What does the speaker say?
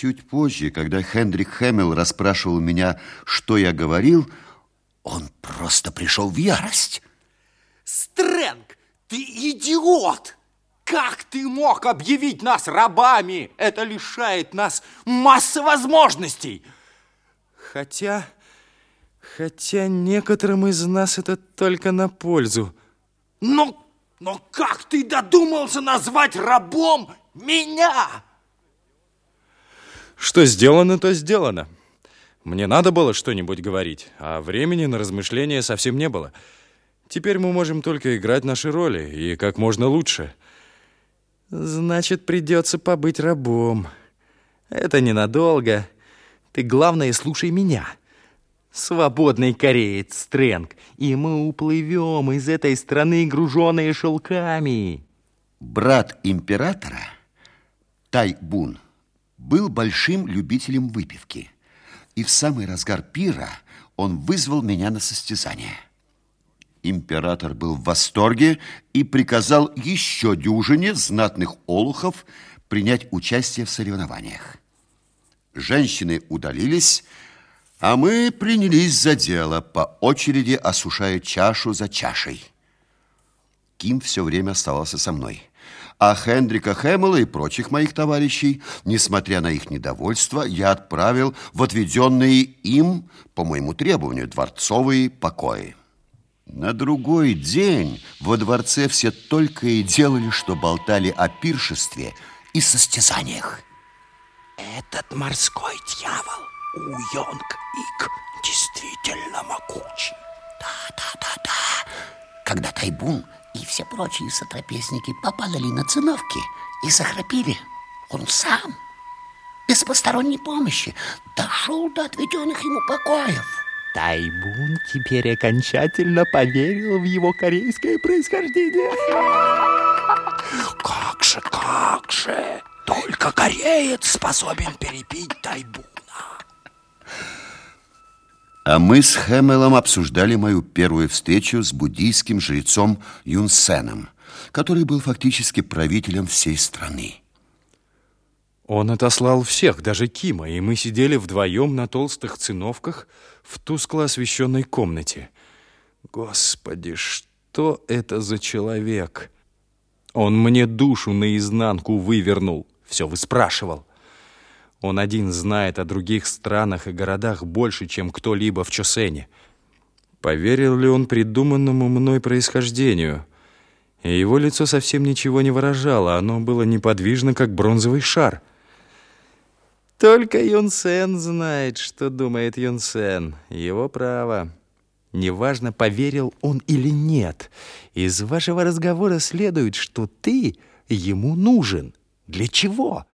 Чуть позже, когда Хендрик Хэмилл расспрашивал меня, что я говорил, он просто пришел в ярость. Стрэнг, ты идиот! Как ты мог объявить нас рабами? Это лишает нас массы возможностей. Хотя, хотя некоторым из нас это только на пользу. Но, но как ты додумался назвать рабом меня? Что сделано, то сделано. Мне надо было что-нибудь говорить, а времени на размышления совсем не было. Теперь мы можем только играть наши роли, и как можно лучше – Значит, придется побыть рабом. Это ненадолго. Ты, главное, слушай меня. Свободный кореец Стрэнг, и мы уплывем из этой страны, груженные шелками. Брат императора, Тайбун, был большим любителем выпивки. И в самый разгар пира он вызвал меня на состязание. Император был в восторге и приказал еще дюжине знатных олухов принять участие в соревнованиях. Женщины удалились, а мы принялись за дело, по очереди осушая чашу за чашей. Ким все время оставался со мной. А Хендрика Хэммела и прочих моих товарищей, несмотря на их недовольство, я отправил в отведенные им, по моему требованию, дворцовые покои. На другой день во дворце все только и делали, что болтали о пиршестве и состязаниях. Этот морской дьявол, Уйонг-Ик, действительно могучий. Да, да, да, да. Когда Тайбун все прочие сотрапезники попадали на циновки и захрапили, он сам, без посторонней помощи, дошел до отведенных ему покоев. Тайбун теперь окончательно поверил в его корейское происхождение. Как же, как же! Только кореец способен перепить Тайбуна. А мы с Хэмелом обсуждали мою первую встречу с буддийским жрецом Юнсеном, который был фактически правителем всей страны. Он отослал всех, даже Кима, и мы сидели вдвоем на толстых циновках в тускло освещенной комнате. Господи, что это за человек? Он мне душу наизнанку вывернул, все выспрашивал. Он один знает о других странах и городах больше, чем кто-либо в Чосене. Поверил ли он придуманному мной происхождению? И его лицо совсем ничего не выражало, оно было неподвижно, как бронзовый шар — только Юнсен знает, что думает Юнсен. Его право. Неважно, поверил он или нет. Из вашего разговора следует, что ты ему нужен. Для чего?